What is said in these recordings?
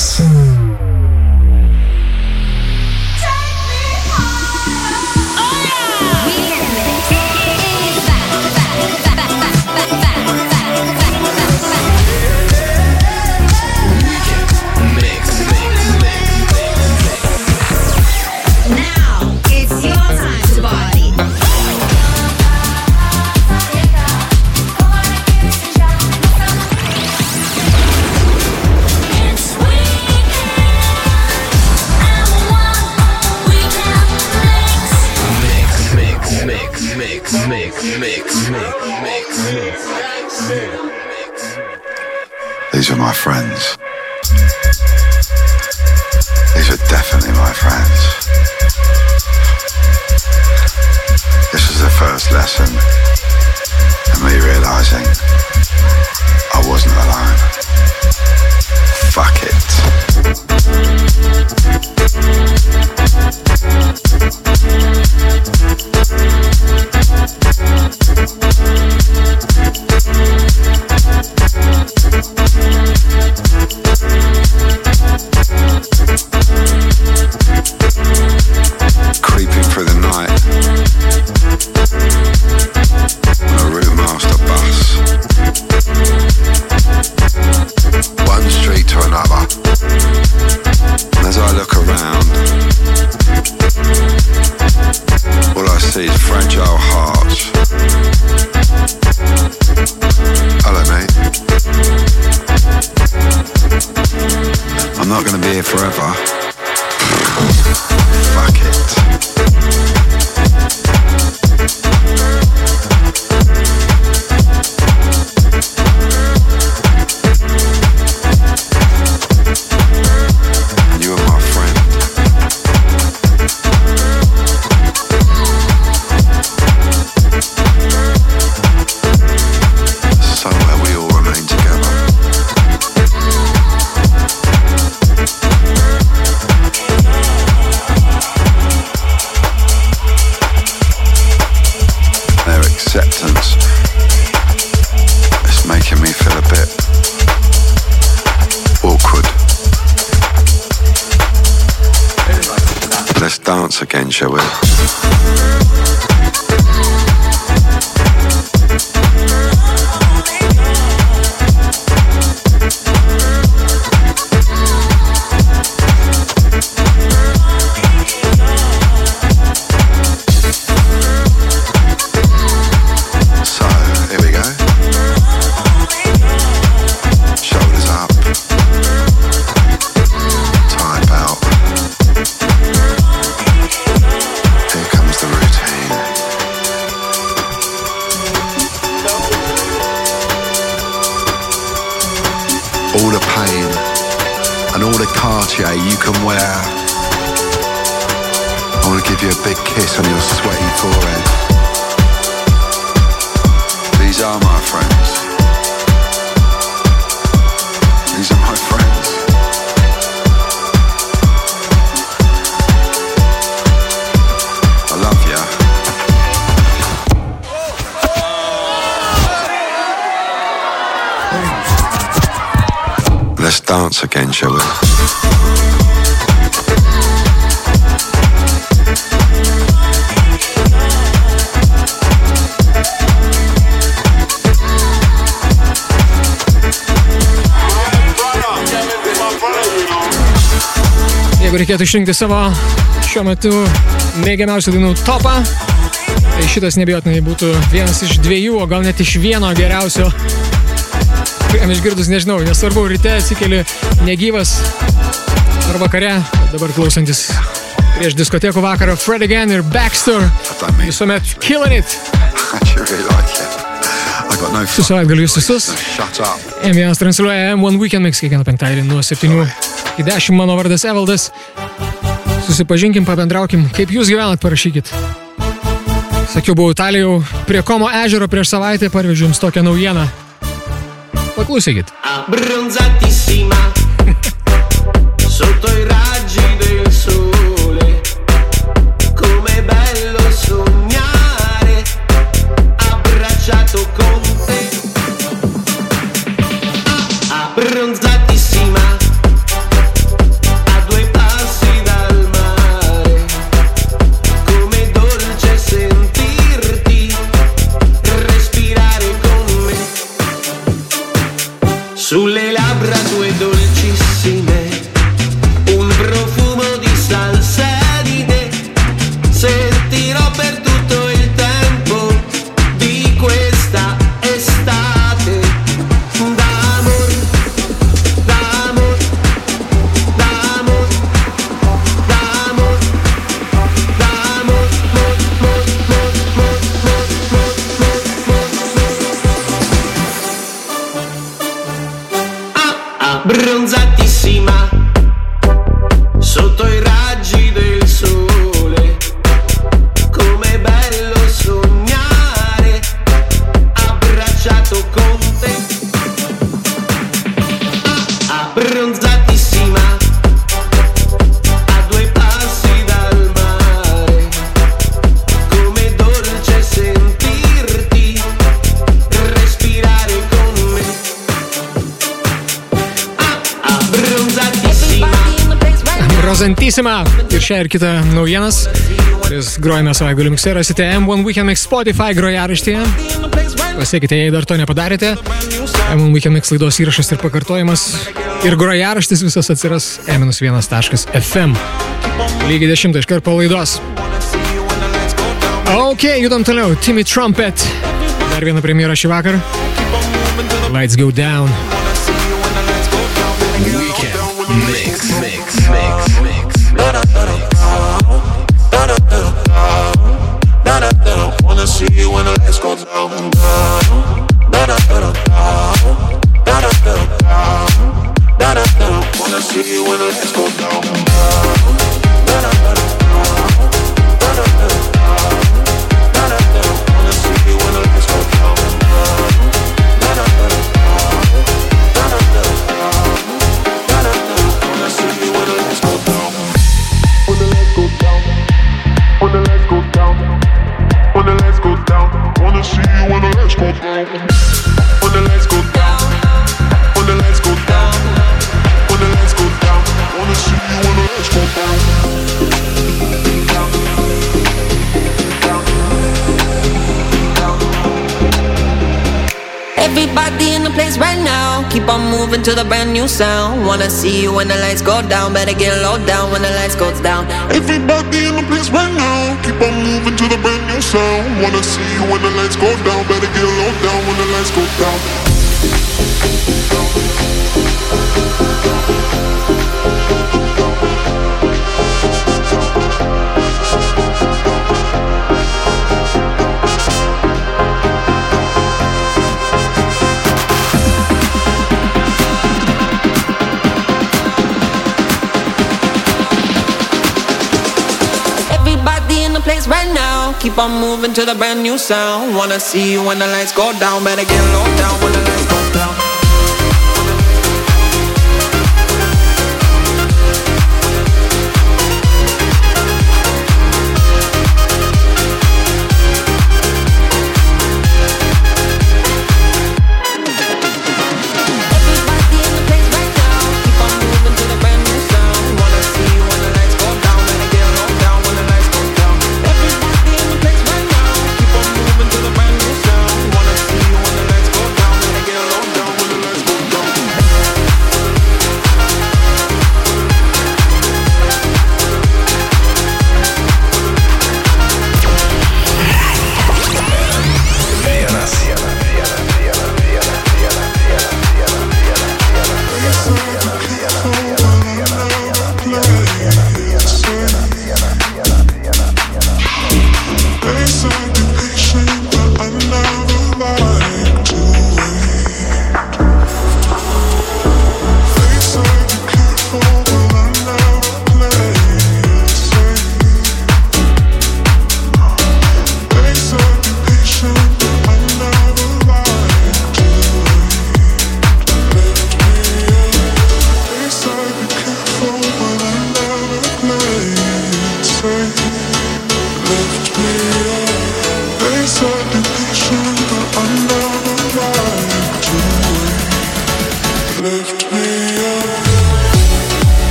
Podcast. Not to be here forever. Let's dance again, shall we? Jeigu reikėtų išrinkti savo šiuo metu mėgiamiausių dainų topą, tai šitas nebijotinai būtų vienas iš dviejų, o gal net iš vieno geriausio. Kuriam išgirdus nežinau, nesvarbu, ryte atsikeli negyvas ar vakare, dabar klausantis prieš diskotekų vakarą Fred Again ir Baxter. Visuomet killing it. Su savaitgaliu jūs visus. Shut up. M1 transliuoja M1 Weekend Mix kiekvieną penktadienį nuo 7 iki 10. Mano vardas Evaldas. Susipažinkim, pabendraukim, kaip jūs gyvenat, parašykit. Sakiau, buvau Italijoje prie Komo ežero prieš savaitę, parvežiu jums tokią naujieną. Paklausykit. Bronzatisima. Pesantissima. Ir šią ir kitą naujienas. Jūs grojame savaitgalį miksą, rasite M1 Weekend Mix Spotify grojaraštyje. Pasiekite, jei dar to nepadarėte. M1 Weekend Mix laidos įrašas ir pakartojimas. Ir grojaraštis visas atsiras m1.fm. Lygiai 10 iškart po laidos. Ok, judam toliau. Timmy Trumpet. Dar viena premjera šį vakarą. Lights go down. Weekend mix, see you when the lights go down. Moving to the brand new sound. Wanna see you when the lights go down, better get low down when the lights goes down. Everybody in the place right now, keep on moving to the brand new sound. Wanna see you when the lights go down, better get low down when the lights go down. Keep on moving to the brand new sound. Wanna see you when the lights go down, better get low down.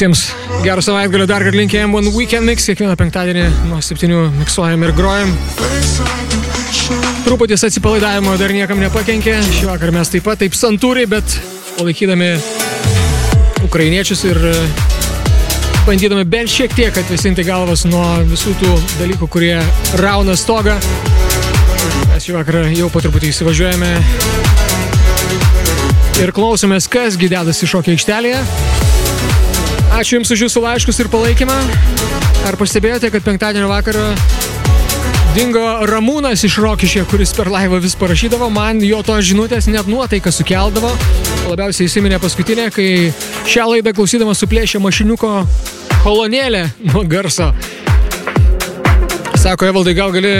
Visiems gerą savaitgalį dar kartą linkėjom One Weekend Mix. Kiekvieną penktadienį nuo 7 miksuojam ir grojam. Truputis atsipalaidavimo dar niekam nepakenkė. Šį vakarą mes taip pat taip santūriai, bet palaikydami ukrainiečius ir e, bandydami bent šiek tiek atvesinti galvas nuo visų tų dalykų, kurie rauna stogą. Mes šį vakarą jau po truputį įsivažiuojame ir klausomės, kas gydėdasi šokio aikštelėje. Ačiū Jums už Jūsų laiškus ir palaikymą. Ar pastebėjote, kad penktadienio vakarą dingo Ramūnas iš Rokišė, kuris per laivą vis parašydavo, man jo to žinutės net nuotaiką sukeldavo. Labiausiai įsiminė paskutinė, kai šią laidą klausydamas suplėšė mašiniuko kolonėlę nuo garso. Sako, Evaldai, gal gali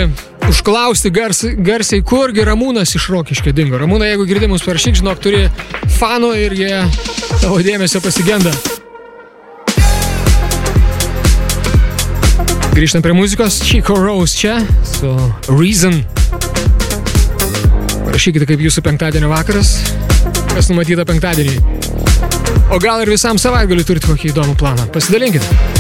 užklausti gars, garsiai, kurgi Ramūnas iš Rokiškio dingo. Ramūna, jeigu girdimus parašyk, žinok, turi fanų ir jie tavo dėmesio pasigenda. Grįžtam prie muzikos. Chico Rose čia su Reason. Parašykite, kaip jūsų penktadienio vakaras. Kas numatyta penktadienį. O gal ir visam savaitgaliu turite kokį įdomų planą. Pasidalinkite.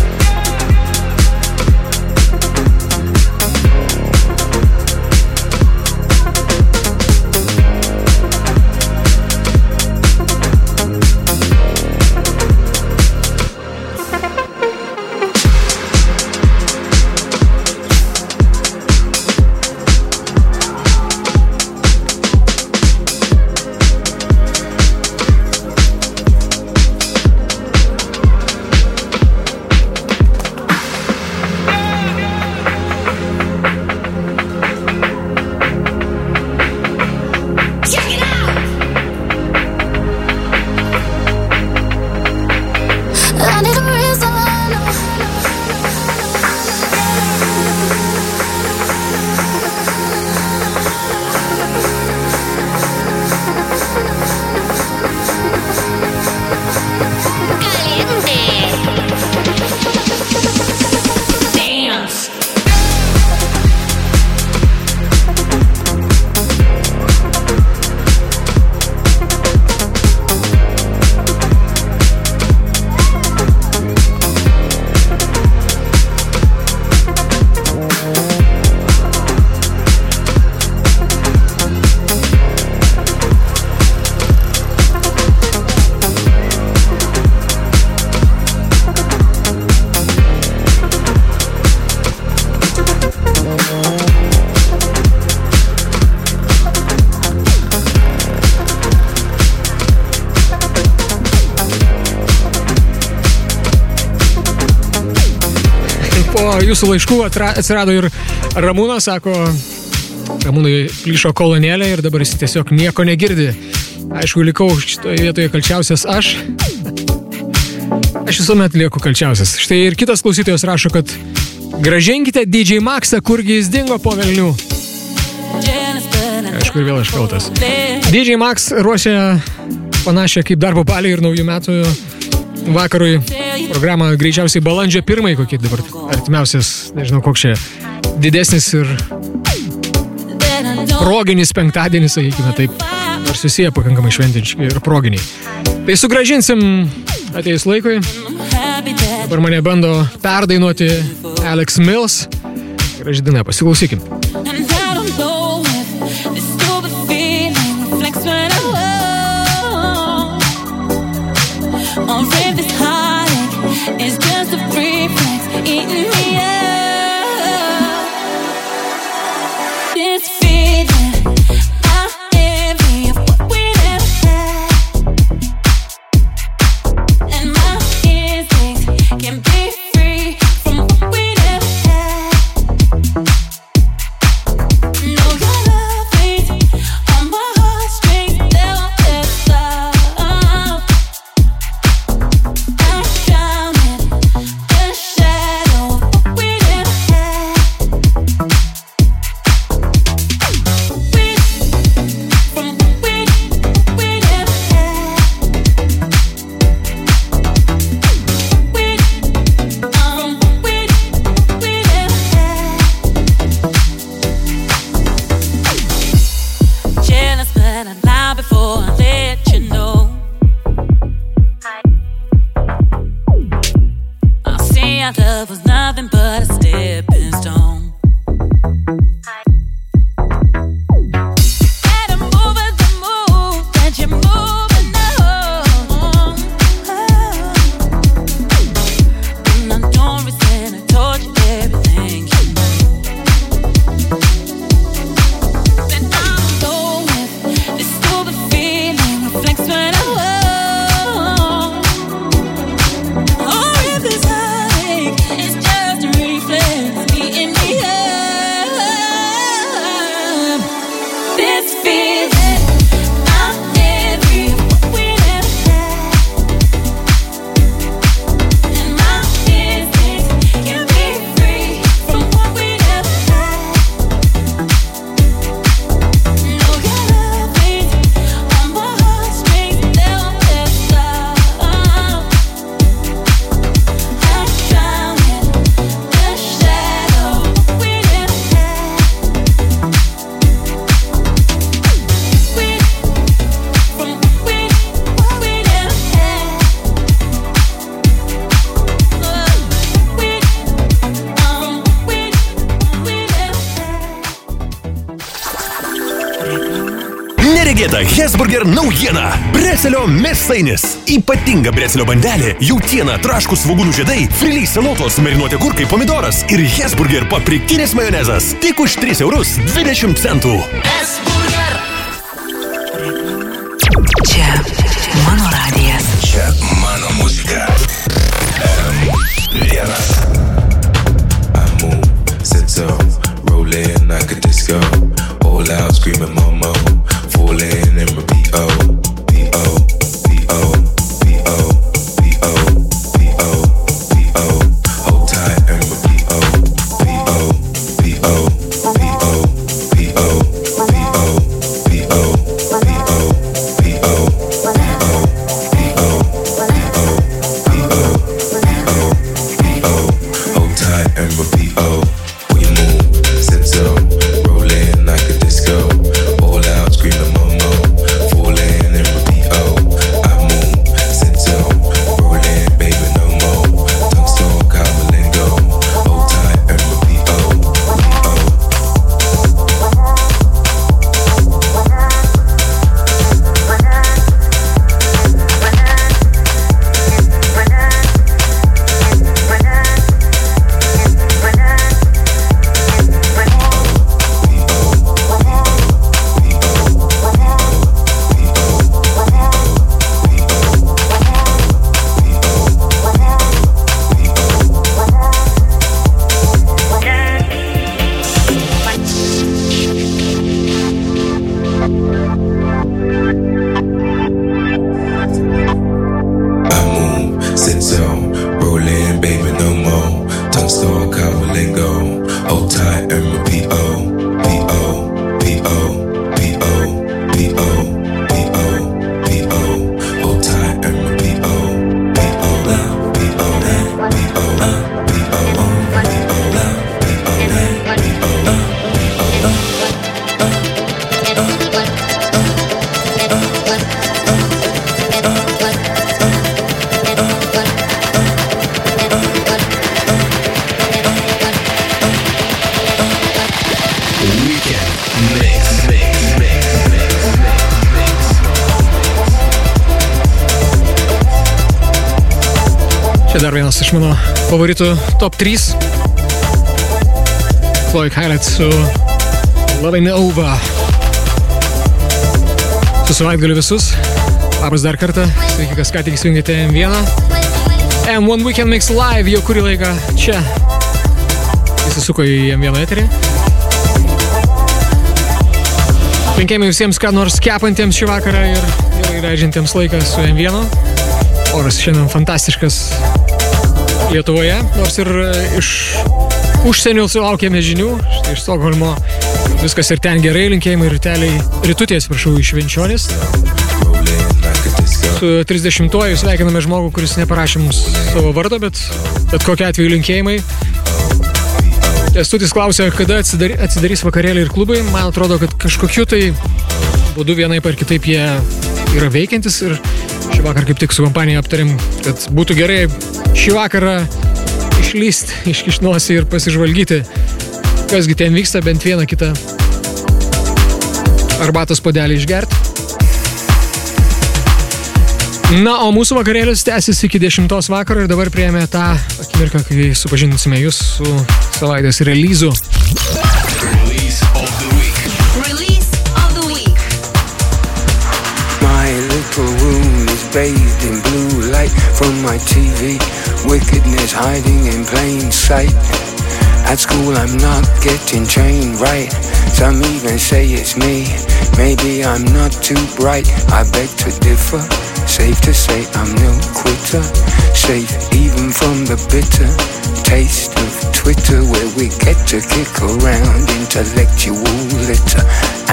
Jūsų laiškų atra- atsirado ir Ramūnas, sako, Ramūnai plyšo kolonėlė ir dabar jis tiesiog nieko negirdi. Aišku, likau šitoje vietoje kalčiausias aš. Aš visuomet lieku kalčiausias. Štai ir kitas klausytojas rašo, kad gražinkite DJ Maxą, kurgi jis dingo po velnių. Aišku, ir vėl aš kaltas. DJ Max ruošia panašią kaip darbo palį ir naujų metų vakarui programą greičiausiai balandžio pirmai, kokie dabar artimiausias, nežinau, koks čia didesnis ir proginis penktadienis, sakykime taip, nors susiję pakankamai šventiški ir proginiai. Tai sugražinsim ateis laikui. Dabar mane bando perdainuoti Alex Mills. Graži diena, pasiklausykim. Naujiena. Breselio mėsainis. Ypatinga breselio bandelė, jautiena, traškų svogūnų žiedai, friliai salotos, marinuoti kurkai, pomidoras ir Hesburger paprikinis majonezas. Tik už 3 eurus 20 centų. Hesburger. Čia dar vienas iš mano favoritų top 3. Floyd Highlight su Loving Over. Su savaitgaliu visus. Labas dar kartą. Sveiki, kas ką tik įsijungėte M1. M1 Weekend Mix Live jau kurį laiką čia. Įsisuko į M1 eterį. Linkėjimai visiems, ką nors kepantiems šį vakarą ir gerai leidžiantiems laiką su M1. Oras šiandien fantastiškas, Lietuvoje, nors ir e, iš užsienio sulaukėme žinių, štai iš Stokholmo viskas ir ten gerai, linkėjimai ir teliai rytutės, prašau, iš Venčionės. Su 30-oju sveikiname žmogų, kuris neparašė mums savo vardo, bet bet kokia atveju linkėjimai. Estutis klausė, kada atsidarys vakarėliai ir klubai. Man atrodo, kad kažkokiu tai būdu vienaip ar kitaip jie yra veikiantis ir Šį vakarą kaip tik su kompanija aptarėm, kad būtų gerai šį vakarą išlyst, iškišnosi ir pasižvalgyti, kasgi ten vyksta, bent vieną kitą arbatos padelį išgerti. Na, o mūsų vakarėlis tęsis iki 10 vakaro ir dabar prieėmė tą akimirką, kai supažindinsime jūs su savaitės releazu. Bathed in blue light from my TV. Wickedness hiding in plain sight. At school, I'm not getting trained right. Some even say it's me. Maybe I'm not too bright. I beg to differ. Safe to say I'm no quitter. Safe even from the bitter taste of Twitter, where we get to kick around intellectual litter.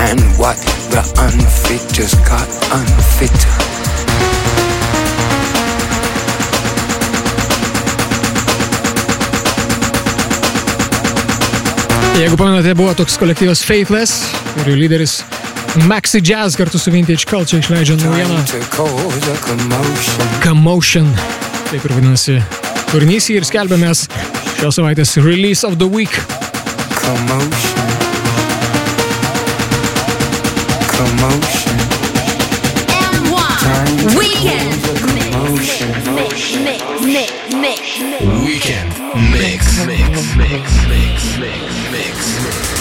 And what the unfit just got unfitter. Jeigu pamenate, buvo toks kolektyvas Faithless, kurio lyderis Maxi Jazz kartu su Vintage Culture išleidžia naujieną commotion. Taip ir vadinasi kūrinys ir skelbėmės šios savaitės Release of the Week. Commotion. Commotion. M1. Weekend. Commotion. Mix, mix, mix, mix. Weekend mix. Mix. Mix. Mix. Mix. Mix.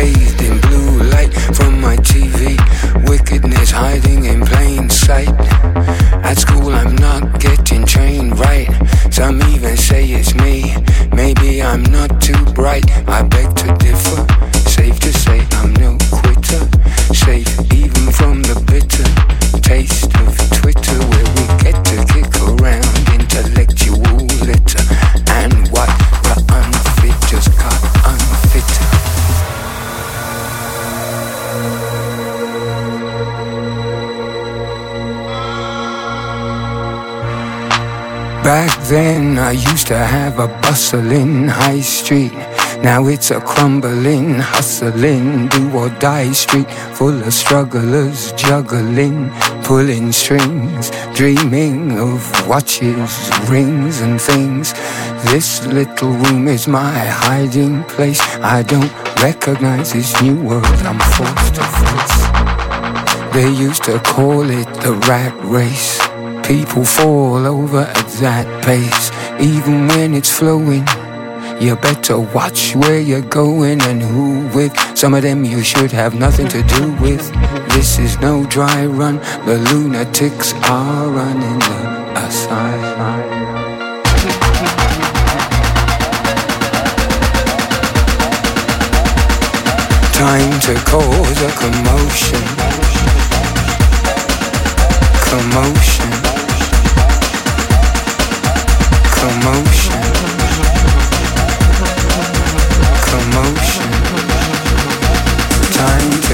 Bathed in blue light from my TV. Wickedness hiding in plain sight. At school, I'm not getting trained right. Some even say it's me. Maybe I'm not too bright. I beg to differ. Safe to say I'm no quitter. Safe then, I used to have a bustling high street. Now it's a crumbling, hustling, do or die street full of strugglers juggling, pulling strings, dreaming of watches, rings, and things. This little room is my hiding place. I don't recognize this new world I'm forced to face. They used to call it the rat race. People fall over at that pace, even when it's flowing. You better watch where you're going and who with. Some of them you should have nothing to do with. This is no dry run. The lunatics are running the asylum. Time to cause a commotion. Commotion. Commotion. Commotion. Time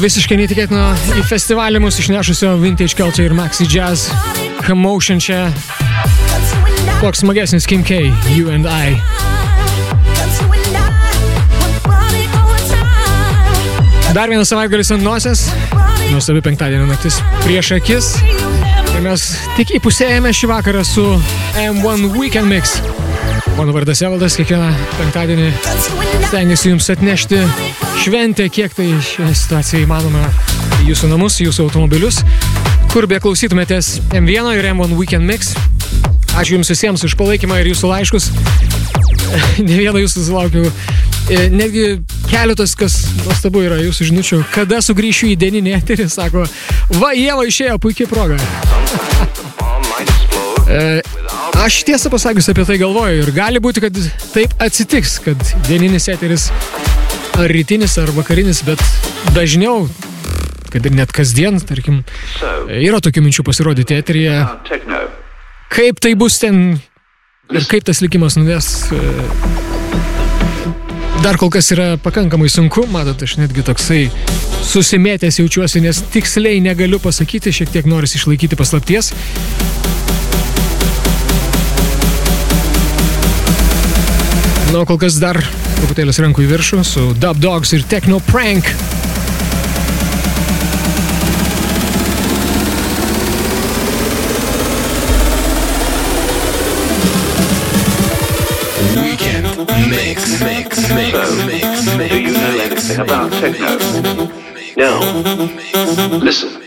visiškai neįtikėtino į festivalį mus išnešusio Vintage Culture ir Maxi Jazz Commotion čia. Koks smagesnis Kim K, You and I. Dar vienas savaitgalis ant nosies. Nuostabi penktadienio naktis prieš akis. Ir mes tik įpusėjame šį vakarą su M1 Weekend Mix. Mano vardas Evaldas, kiekvieną penktadienį stengiasi jums atnešti šventę, kiek tai šioje situacijoje įmanoma jūsų namus, jūsų automobilius, kur be klausytumėtės M1 ir M1 Weekend Mix. Ačiū Jums visiems už palaikymą ir Jūsų laiškus. ne vieną Jūsų sulaukiu. E, Netgi keletas, kas nuostabu yra Jūsų žinučių. Kada sugrįšiu į dieninį eterį, sako, va, Jėva išėjo, puikiai proga. E, Aš tiesą pasakius apie tai galvoju ir gali būti, kad taip atsitiks, kad dieninis eteris ar rytinis ar vakarinis, bet dažniau, kad ir net kasdien, tarkim, yra tokių minčių pasirodyti eteryje. Kaip tai bus ten ir kaip tas likimas nuves, e, dar kol kas yra pakankamai sunku, matot, aš netgi toksai susimėtęs jaučiuosi, nes tiksliai negaliu pasakyti, šiek tiek noris išlaikyti paslapties. Na, kol kas dar truputėlis rankų į viršų su Dub Dogs ir Techno Prank. Mix, mix, mix, mix, mix. Do you know anything about techno? No. Listen.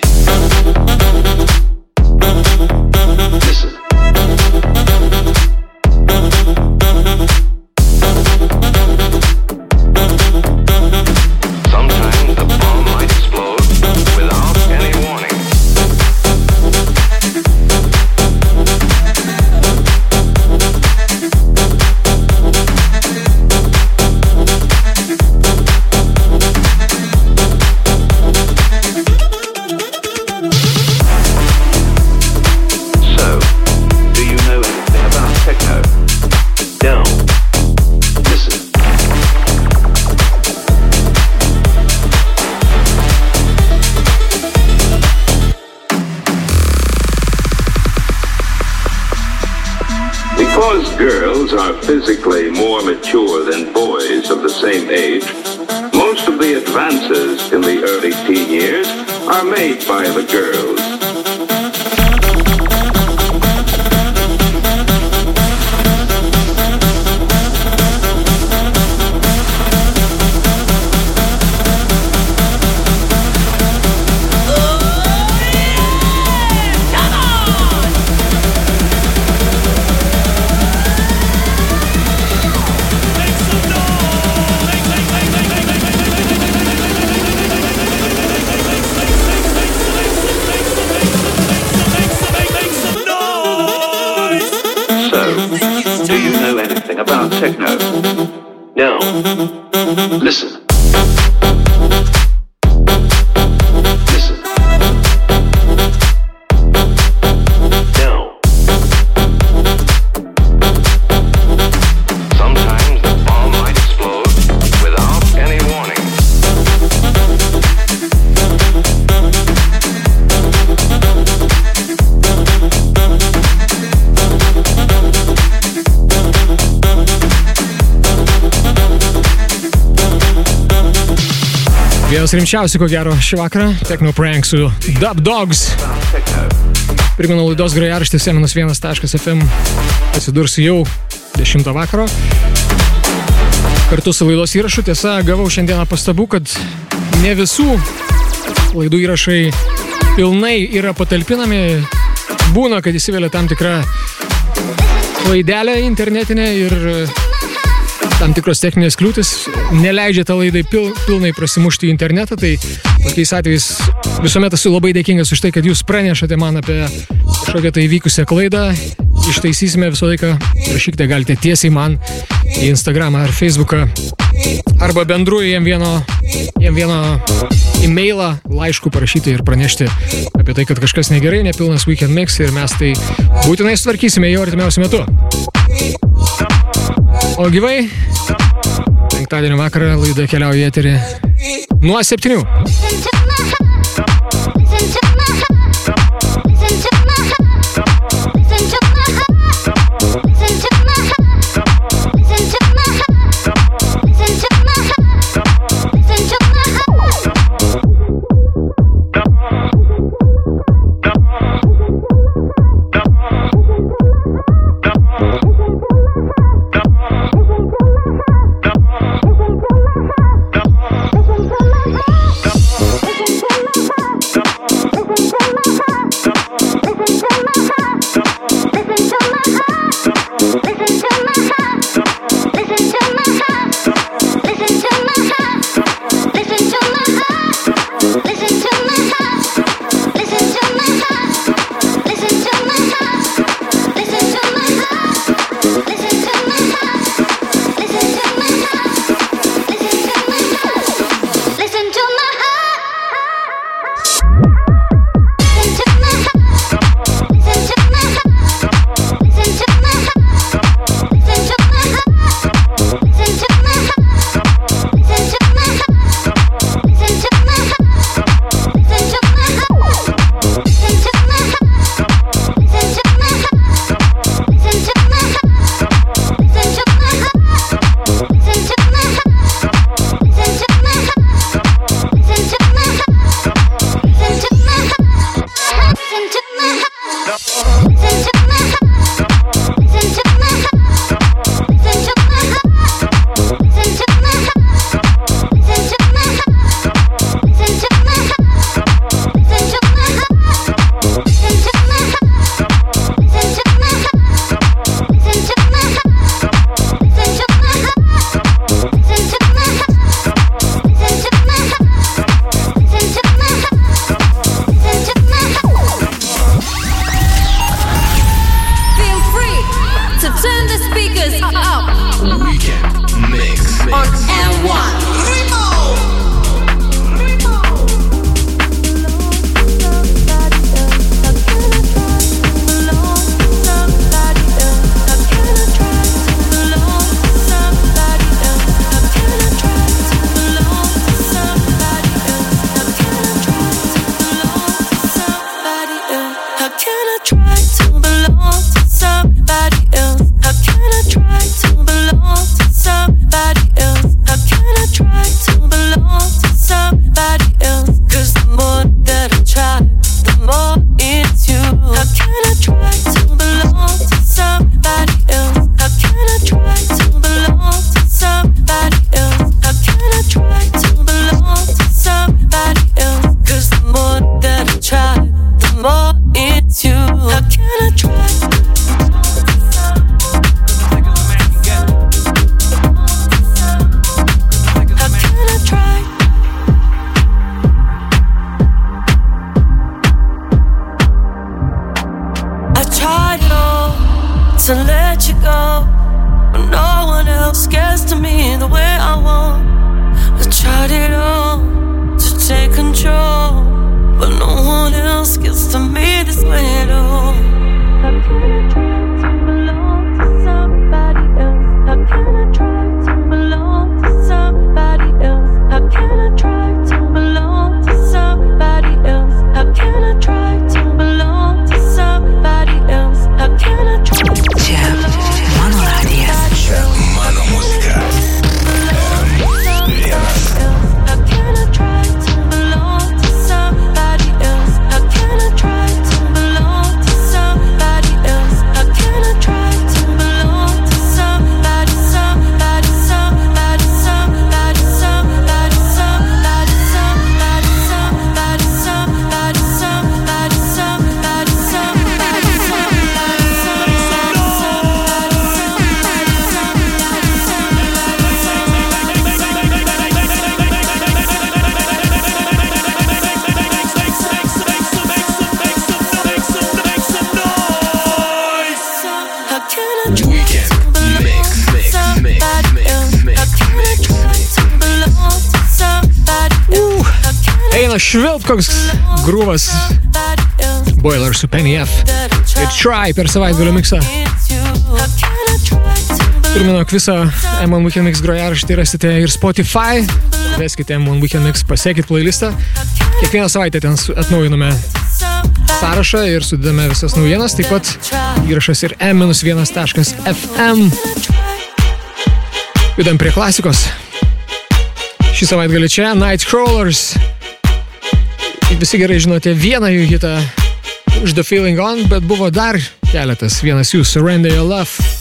Vienas rimčiausių, ko gero, šį vakarą - Techno Prank su Dub Dogs. Primenu laidos grojaraštis m1.fm atsidurs jau 10 vakaro. Kartu su laidos įrašu tiesa gavau šiandieną pastabų, kad ne visų laidų įrašai pilnai yra patalpinami. Būna, kad įsivelia tam tikra klaidelė internetinė ir tam tikros techninės kliūtis neleidžia tą laidai pil, pilnai prasimušti į internetą, tai tokiais atvejais visuomet esu labai dėkingas už tai, kad jūs pranešate man apie kažkokią tai įvykusią klaidą. Ištaisysime visą laiką, rašykite galite tiesiai man į Instagramą ar Facebooką arba bendru jiem vieno, jiem vieno e-mailą, laišku parašyti ir pranešti apie tai, kad kažkas negerai, nepilnas weekend mix ir mes tai būtinai sutvarkysime jau artimiausiu metu. O gyvai, penktadienio vakarą laida keliauja į eterį nuo septynių. švilt koks grūvas. Boiler su Penny F. Ir Try per savaitgalio miksą. Priminok visą M1 Weekend Mix grojaraštį rasite ir Spotify. Veskite M1 Weekend Mix, pasiekit playlistą. Kiekvieną savaitę ten atnaujiname sąrašą ir sudedame visas naujienas. Taip pat įrašas ir m-1.fm. Judam prie klasikos. Šį savaitgalį čia Nightcrawlers. Kaip visi gerai žinote, vieną jų hitą už The Feeling On, bet buvo dar keletas. Vienas jų Surrender Your Love.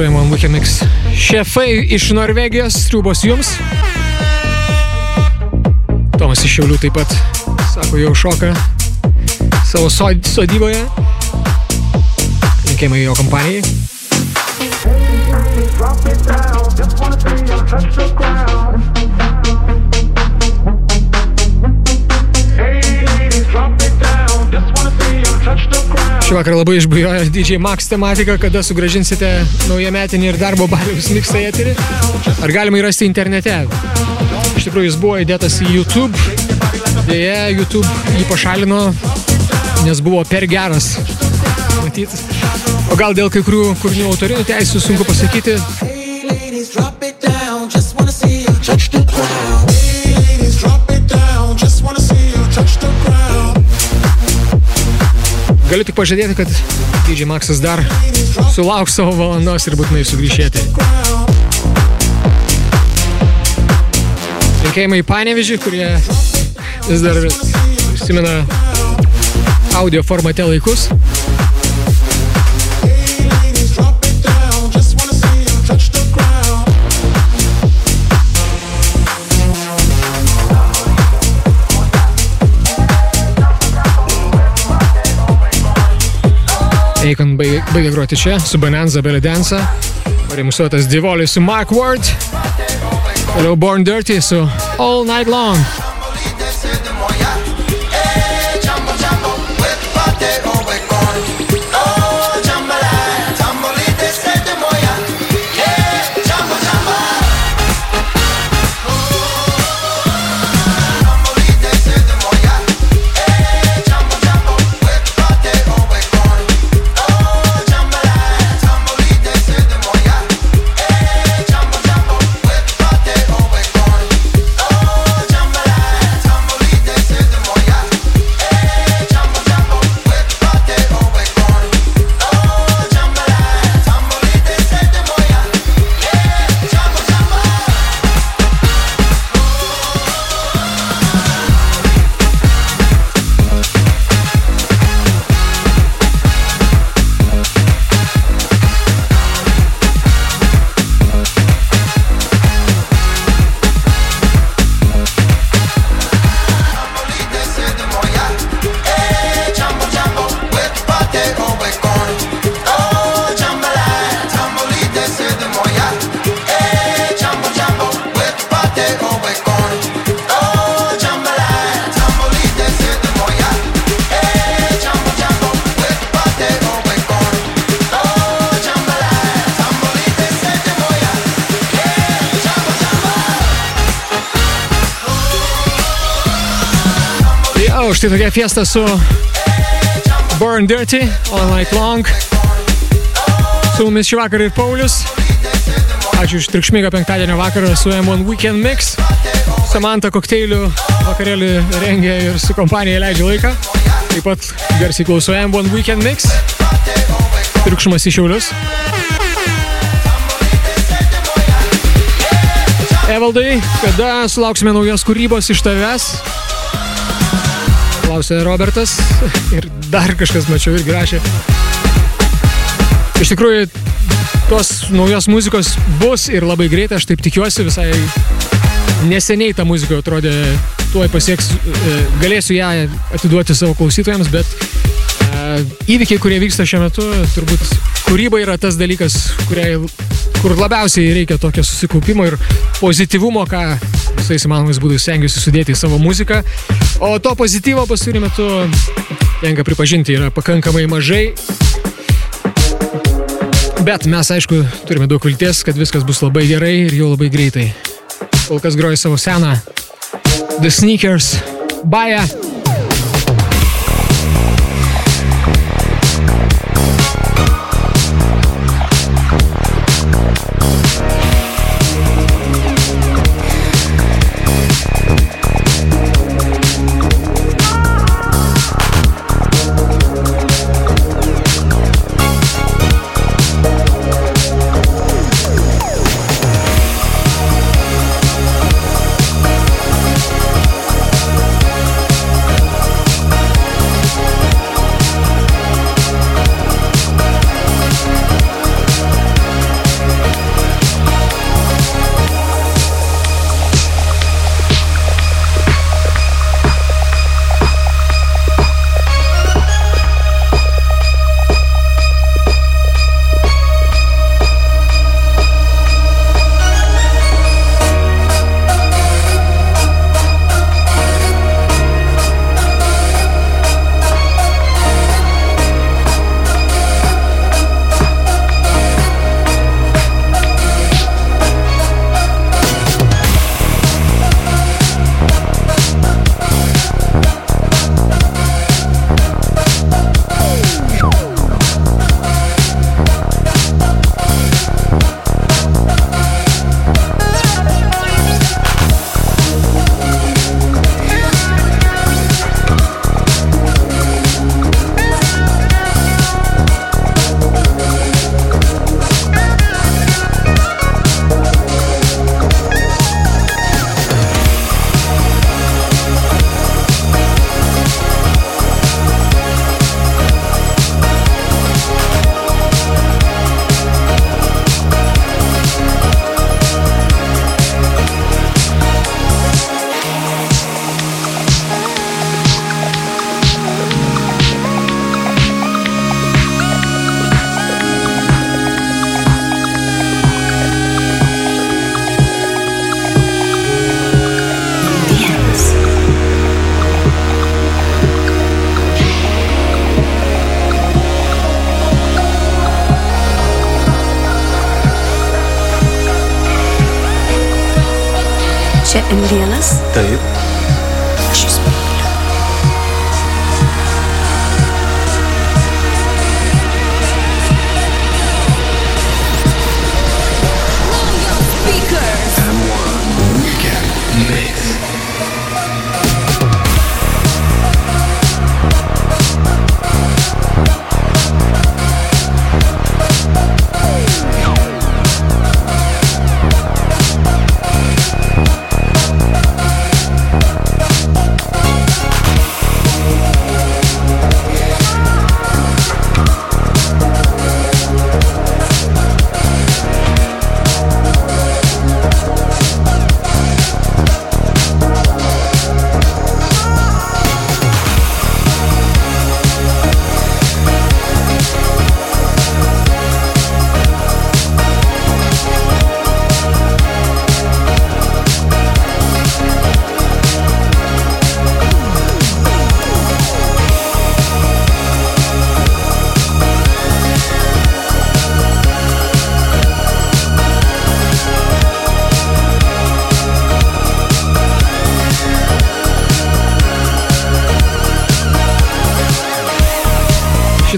Emon Wikimix. Šefai iš Norvegijos, triubos jums. Tomas iš Šiaulių taip pat, sako, jau šoka savo sod sodyboje. Linkėjimai jo kompanijai. Šį vakarą labai išbujojo DJ Max tematika, kada sugražinsite naujametinį ir darbo baliaus miksą eterį. Ar galima įrasti internete? Iš tikrųjų, jis buvo įdėtas į YouTube. Deja, YouTube jį pašalino, nes buvo per geras. Matyt. O gal dėl kai kurių kūrinių autorinių teisų sunku pasakyti. Galiu tik pažadėti, kad DJ Maxas dar sulauks savo valandos ir būtinai sugrįžėti. Linkėjimai į Panevežį, kurie vis dar prisimena audio formate laikus. Eikon baigė, baigė groti čia su Bonanza Belly Dance, remisuotas Divoli su Mark Ward, toliau Born Dirty su All Night Long. Štai tokia fiesta su Burn Dirty, All Night Long. Su mumis šį vakarą ir Paulius. Ačiū iš triukšmingą penktadienio vakarą su M1 Weekend Mix. Samantha kokteilių vakarėlį rengia ir su kompanija leidžia laiką. Taip pat garsiai klauso M1 Weekend Mix. Triukšmas į šiaulius. Evaldai, kada sulauksime naujos kūrybos iš tavęs? Klausė Robertas ir dar kažkas mačiau irgi rašė. Iš tikrųjų, tos naujos muzikos bus ir labai greitai, aš taip tikiuosi, visai neseniai ta muzika atrodė, tuoj pasieks, e, galėsiu ją atiduoti savo klausytojams, bet e, įvykiai, kurie vyksta šiuo metu, turbūt kūryba yra tas dalykas, kuriai, kur labiausiai reikia tokio susikaupimo ir pozityvumo, ką visais įmanomais būdais stengiuosi sudėti į savo muziką. O to pozityvo pasirinkimo metu, tenka pripažinti, yra pakankamai mažai. Bet mes, aišku, turime daug vilties, kad viskas bus labai gerai ir jau labai greitai. Kol kas groju savo seną The Sneakers Baja.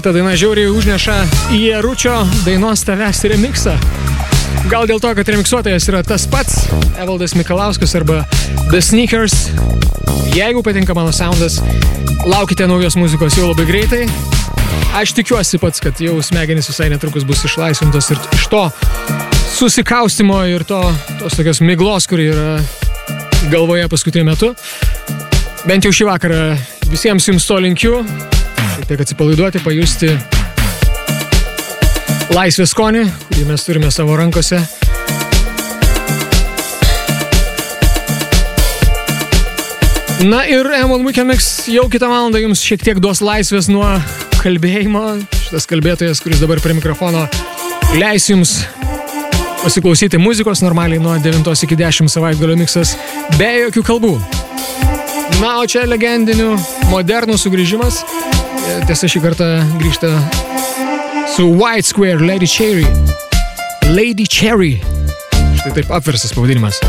Šitą dainą žiauriai užneša į Jeručio dainos tavęs remixą. Gal dėl to, kad remixuotojas yra tas pats, Evaldas Mikalauskas arba The Sneakers. Jeigu patinka mano soundas, laukite naujos muzikos jau labai greitai. Aš tikiuosi pats, kad jau smegenys visai netrukus bus išlaisvintos ir iš to susikaustimo ir to, tos tokios miglos, kuri yra galvoje paskutiniu metu. Bent jau šį vakarą visiems jums to linkiu. Tiek atsipalaiduoti, pajusti laisvės skonį, kurį mes turime savo rankose. Na ir M1 Weekend Mix jau kitą valandą jums šiek tiek duos laisvės nuo kalbėjimo. Šitas kalbėtojas, kuris dabar prie mikrofono, leis jums pasiklausyti muzikos normaliai nuo 9 iki 10 savaitgalio miksas be jokių kalbų. Na, o čia legendinių modernų sugrįžimas. Tiesa, šį kartą grįžta su White Square Lady Cherry. Lady Cherry. Štai taip apversas pavadinimas.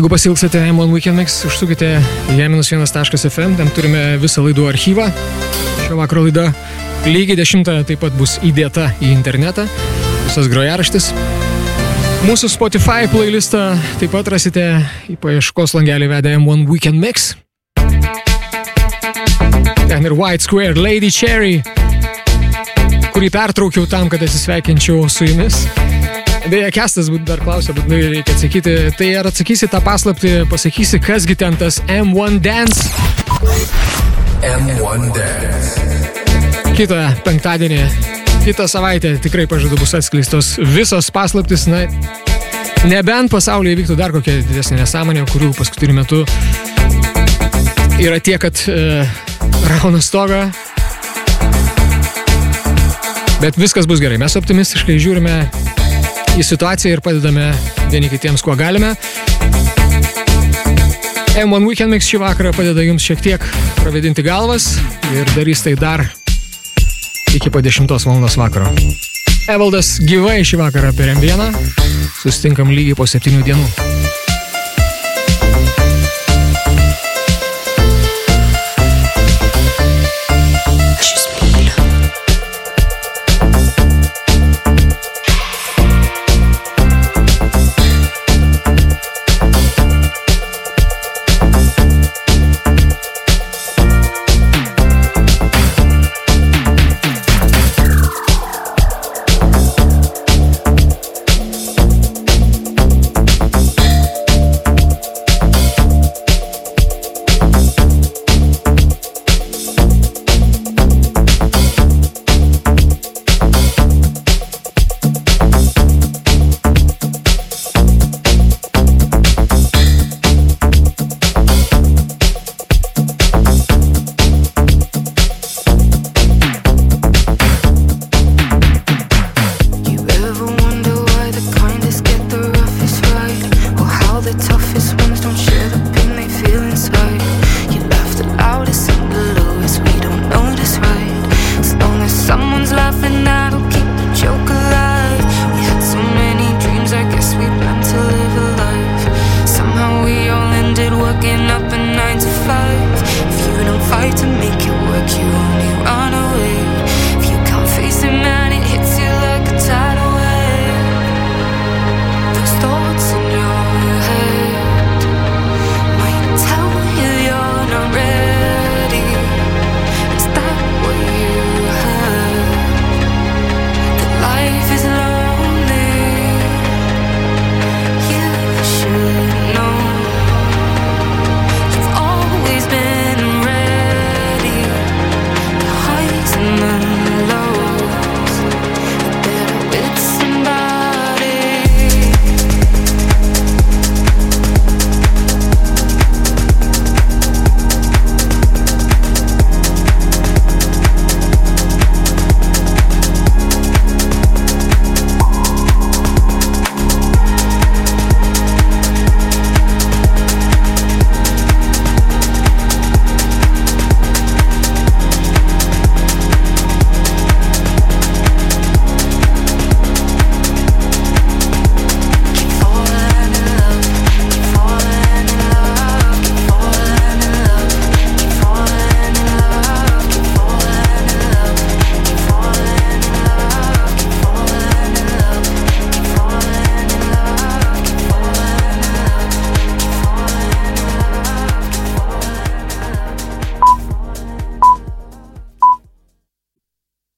Jeigu pasilgsite M1 Weekend Mix, užsukite į jaminas1.fm, ten turime visą laidų archyvą. Šio vakaro laida lygiai 10 taip pat bus įdėta į internetą, visas grojaraštis. Mūsų Spotify playlistą taip pat rasite į paieškos langelį vedę M1 Weekend Mix. Ten ir White Square Lady Cherry, kurį pertraukiau tam, kad atsisveikinčiau su jumis. Beje, Kestas dar klausė, būtinai reikia atsakyti. Tai ar atsakysi tą paslapti, pasakysi, kasgi ten tas M1 Dance? M1 Dance. Kitą penktadienį, kitą savaitę tikrai pažadu bus atskleistos visos paslaptis. Na, nebent pasaulyje vyktų dar kokia didesnė nesąmonė, kurių paskutiniu metu yra tiek, kad e, rauna stogą. Bet viskas bus gerai. Mes optimistiškai žiūrime į situaciją ir padedame vieni kitiems, kuo galime. M1 Weekend Mix šį vakarą padeda jums šiek tiek pravedinti galvas ir darys tai dar iki po 10 val. vakaro. Evaldas gyvai šį vakarą per M1. Sustinkam lygiai po 7 dienų.